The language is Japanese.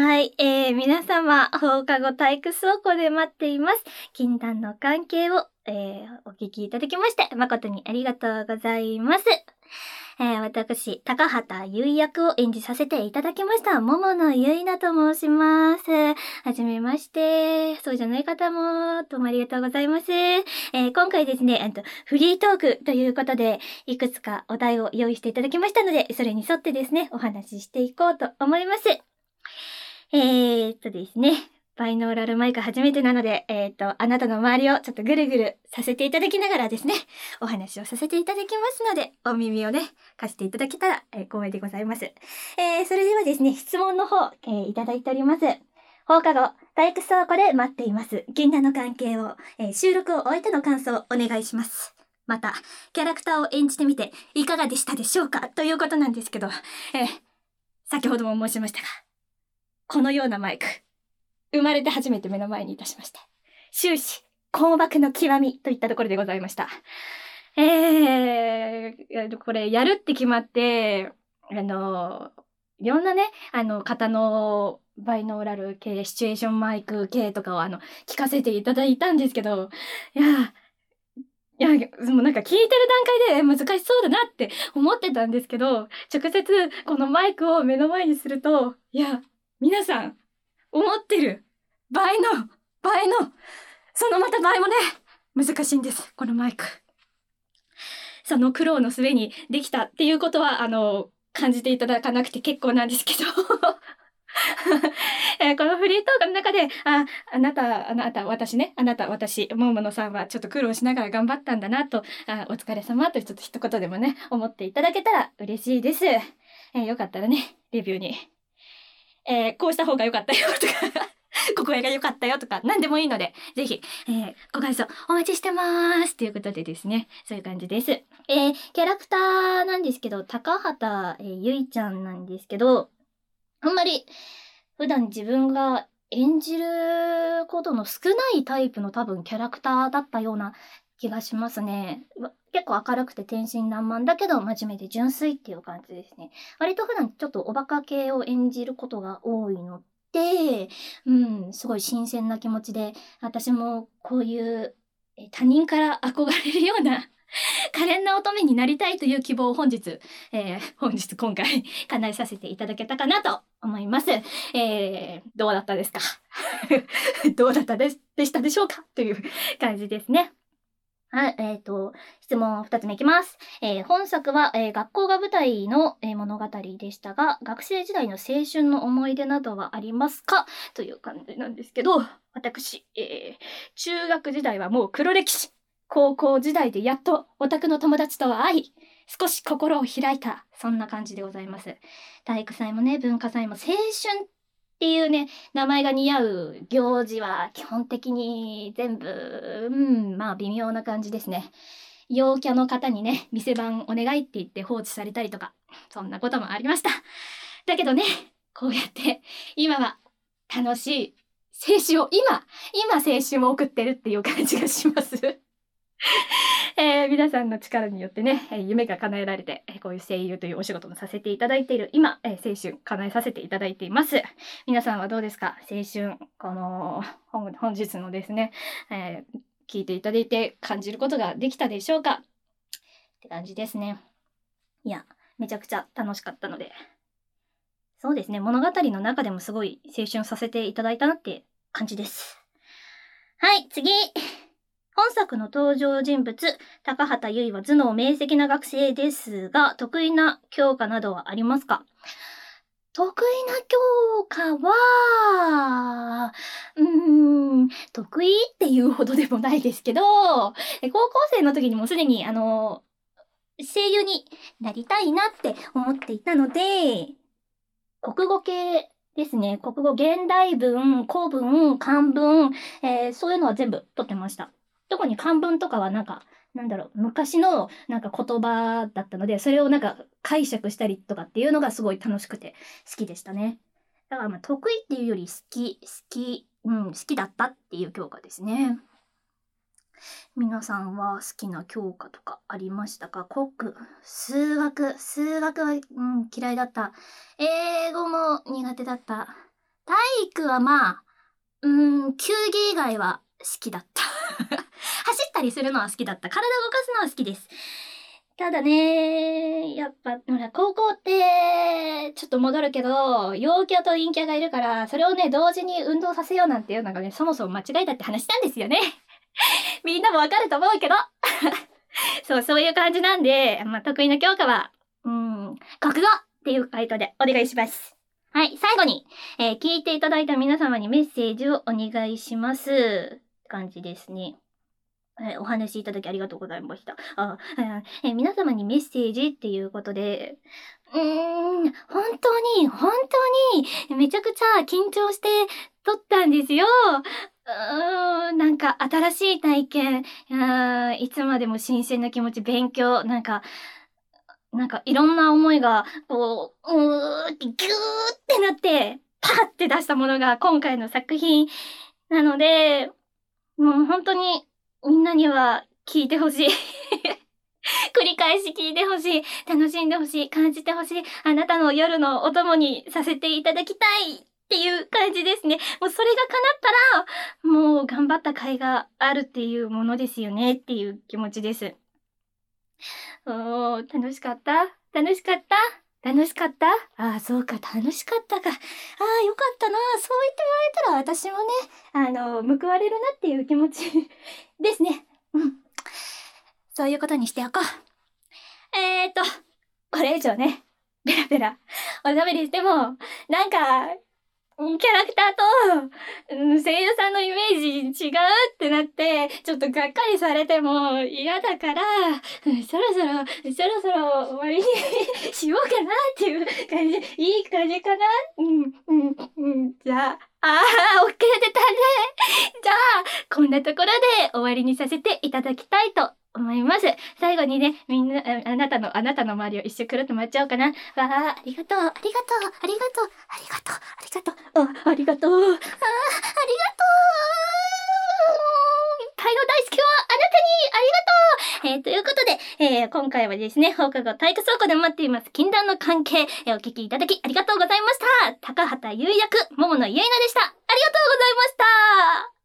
はい、えー、皆様、放課後体育倉庫で待っています。禁断の関係を、えー、お聞きいただきまして、誠にありがとうございます。えー、私、高畑優役を演じさせていただきました、桃野ゆいなと申します。はじめまして。そうじゃない方も、どうもありがとうございます。えー、今回ですね、と、フリートークということで、いくつかお題を用意していただきましたので、それに沿ってですね、お話ししていこうと思います。えー、っとですね、バイノーラルマイク初めてなので、えっ、と、あなたの周りをちょっとぐるぐるさせていただきながらですね、お話をさせていただきますので、お耳をね、貸していただけたら、えー、光栄でございます。えー、それではですね、質問の方、えー、いただいております。放課後、体育倉庫で待っています。銀河の関係を、えー、収録を終えての感想をお願いします。また、キャラクターを演じてみて、いかがでしたでしょうか？ということなんですけど、えー、先ほども申しましたが、このようなマイク、生まれて初めて目の前にいたしまして、終始、困惑の極みといったところでございました。えー、これやるって決まって、あの、いろんなね、あの、方のバイノーラル系、シチュエーションマイク系とかをあの、聞かせていただいたんですけど、いや、いや、もうなんか聞いてる段階で難しそうだなって思ってたんですけど、直接このマイクを目の前にすると、いや、皆さん、思ってる。倍の倍の。そのまた倍もね。難しいんです。このマイク。その苦労の末にできたっていうことはあの感じていただかなくて結構なんですけど。えー、このフリートークの中で、あ、あなた、あなた、私ね、あなた、私、もものさんはちょっと苦労しながら頑張ったんだなと、あお疲れ様とちょっと一言でもね、思っていただけたら嬉しいです。えー、よかったらね、レビューに。えー、こうした方が良かったよとか ここが良かったよとか、何でもいいので、ぜひ、えー、ご感想お待ちしてます。ということでですね、そういう感じです。えー、キャラクターなんですけど、高畑、えー、ゆいちゃんなんですけど、あんまり、普段自分が演じることの少ないタイプの多分キャラクターだったような気がしますね。結構明るくて天真爛漫だけど真面目で純粋っていう感じですね。割と普段ちょっとおバカ系を演じることが多いので、うん、すごい新鮮な気持ちで、私もこういう他人から憧れるような 可憐な乙女になりたいという希望を本日、えー、本日今回 叶えさせていただけたかなと思います。えー、どうだったですか？どうだったでしたでしょうか？という感じですね。はい、えっ、ー、と、質問2つ目いきます。えー、本作は、えー、学校が舞台の、え物語でしたが、学生時代の青春の思い出などはありますか？という感じなんですけど、私、え中学時代はもう黒歴史。高校時代でやっとオタクの友達とは会い、少し心を開いた、そんな感じでございます。体育祭もね、文化祭も青春っていうね、名前が似合う行事は基本的に全部、うん、まあ微妙な感じですね。陽キャの方にね、店番お願いって言って放置されたりとか、そんなこともありました。だけどね、こうやって今は楽しい青春を、今、今青春を送ってるっていう感じがします。えー、皆さんの力によってね、夢が叶えられて、こういう声優というお仕事もさせていただいている今、えー、青春叶えさせていただいています。皆さんはどうですか？青春、この本日のですね、えー、聞いていただいて感じることができたでしょうか？って感じですね。いや、めちゃくちゃ楽しかったので。そうですね、物語の中でもすごい青春させていただいたなって感じです。はい、次本作の登場人物、高畑優は頭脳明晰な学生ですが、得意な教科などはありますか？得意な教科は、うーん、得意っていうほどでもないですけど、高校生の時にもすでに、あの、声優になりたいなって思っていたので、国語系ですね。国語、現代文、古文、漢文、えー、そういうのは全部取ってました。特に漢文とかはなんか、なんだろう、昔のなんか言葉だったので、それをなんか解釈したりとかっていうのがすごい楽しくて好きでしたね。だからまあ得意っていうより好き、好き、うん、好きだったっていう教科ですね。皆さんは好きな教科とかありましたか？国、数学、数学は、うん、嫌いだった。英語も苦手だった。体イクはまあ、うん、球技以外は好きだった。走ったりするのは好きだった。体を動かすのは好きです。ただね、やっぱ、ほら、高校って、ちょっと戻るけど、陽キャと陰キャがいるから、それをね、同時に運動させようなんていうのがね、そもそも間違いだって話なんですよね。みんなもわかると思うけど。そう、そういう感じなんで、まあ、得意な教科は、うん、国語っていう回答でお願いします。はい、最後に、えー聞いていただいた皆様にメッセージをお願いします。感じですね。えお話しいただきありがとうございました。あ、え皆様にメッセージっていうことで、うーん、本当に、本当に、めちゃくちゃ緊張して撮ったんですよ。うーん、なんか新しい体験、いやーいつまでも新鮮な気持ち、勉強、なんか、なんかいろんな思いが、こう、うーってギューってなって、パーって出したものが今回の作品なので、もう本当にみんなには聞いてほしい。繰り返し聞いてほしい。楽しんでほしい。感じてほしい。あなたの夜のお供にさせていただきたいっていう感じですね。もうそれが叶ったら、もう頑張った甲斐があるっていうものですよねっていう気持ちです。おー、楽しかった？楽しかった？楽しかった？ああ、そうか、楽しかったか。ああ、よかったな。そう言ってもらえたら私もね、あの、報われるなっていう気持ちですね。うん。そういうことにしておこう。えーと、これ以上ね、ベラベラおしゃべりしても、なんか、キャラクターと、うん声優さんのイメージ違うってなって、ちょっとがっかりされても嫌だから、うんそろそろ、そろそろ終わりにしようかなっていう感じ、いい感じかな？うん、うん、うん、じゃあ、ああ、オッケー出たね。じゃあ、こんなところで終わりにさせていただきたいと思います。最後にね、みんな、あなたの、あなたの周りを一周くるっと回っちゃおうかな。わあ、ありがとう、ありがとう、ありがとう、ありがとう、ありがとう、あ、ありがとう、あ、ありがとう。いっぱいの大好きをあなたにありがとう、えー、今回はですね、放課後体育倉庫で待っています禁断の関係、えーお聞きいただきありがとうございました。高畑優役、桃野ゆいなでした。ありがとうございました。